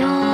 よ。